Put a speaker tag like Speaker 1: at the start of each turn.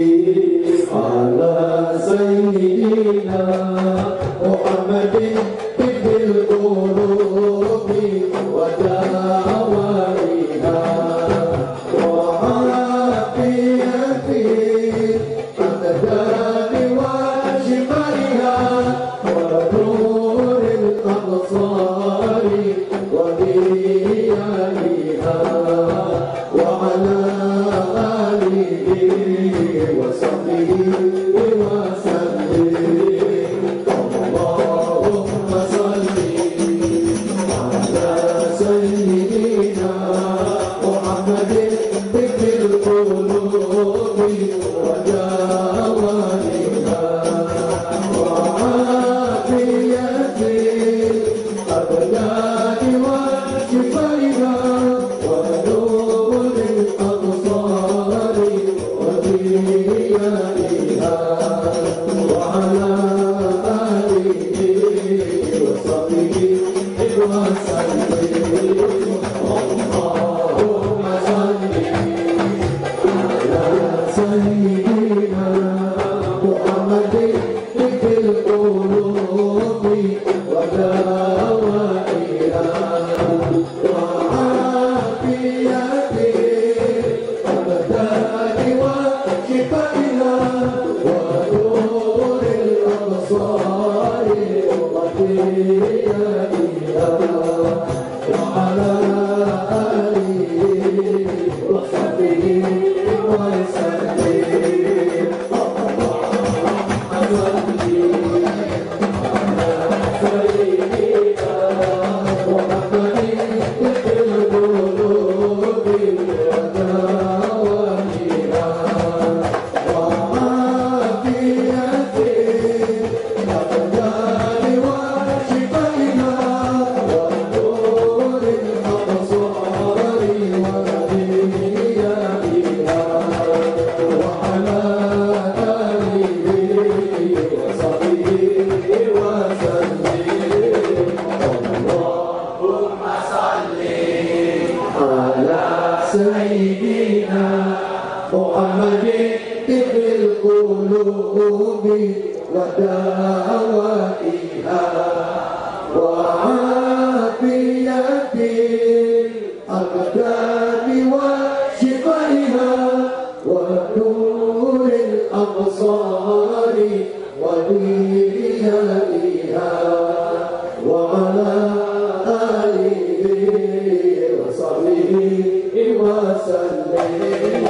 Speaker 1: على سيدنا محمد القلوب ودوائها ونور الأبصار وضيائها وعلى محمد طب القلوب ودوائها Yeah. سيدنا محمد طب القلوب ودوائها وعافية الأبدان وشفائها ونور الأبصار. Sunday.